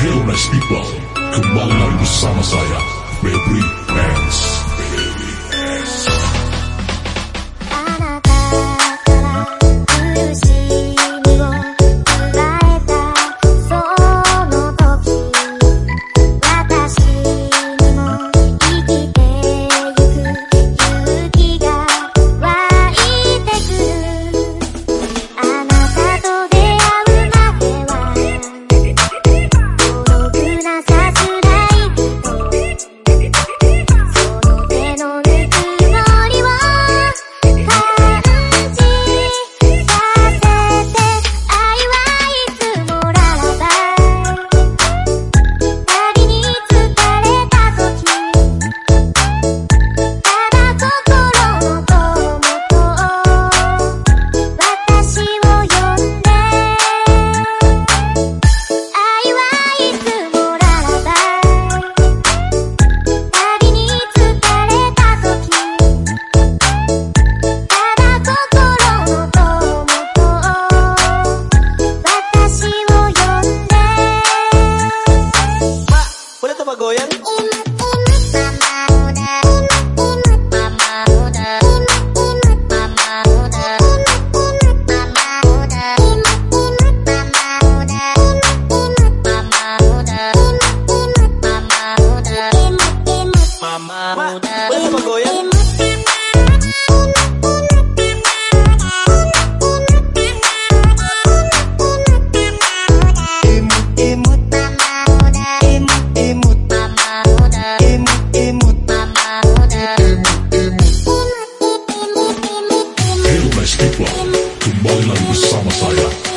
Hero Nice People Kembali lagi bersama saya Febri Pence. Hands Kembali lagi bersama saya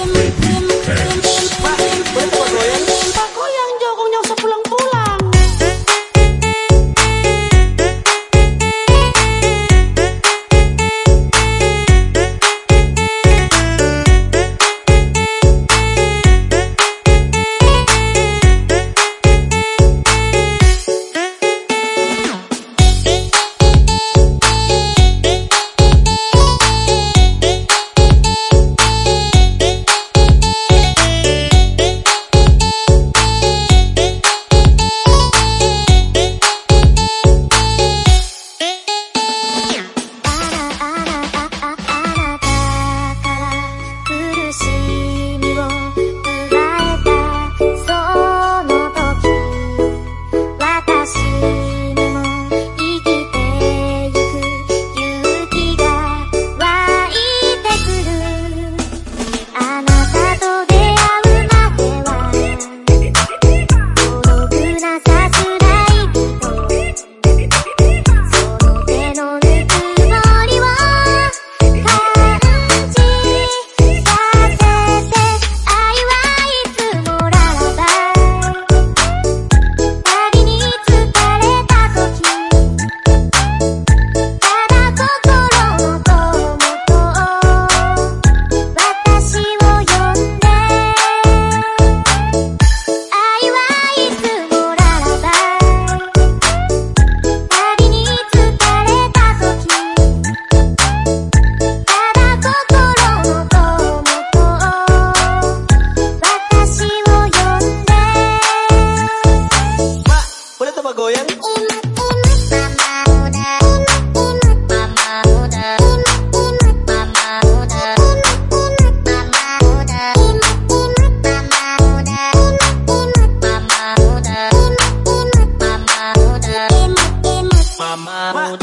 out.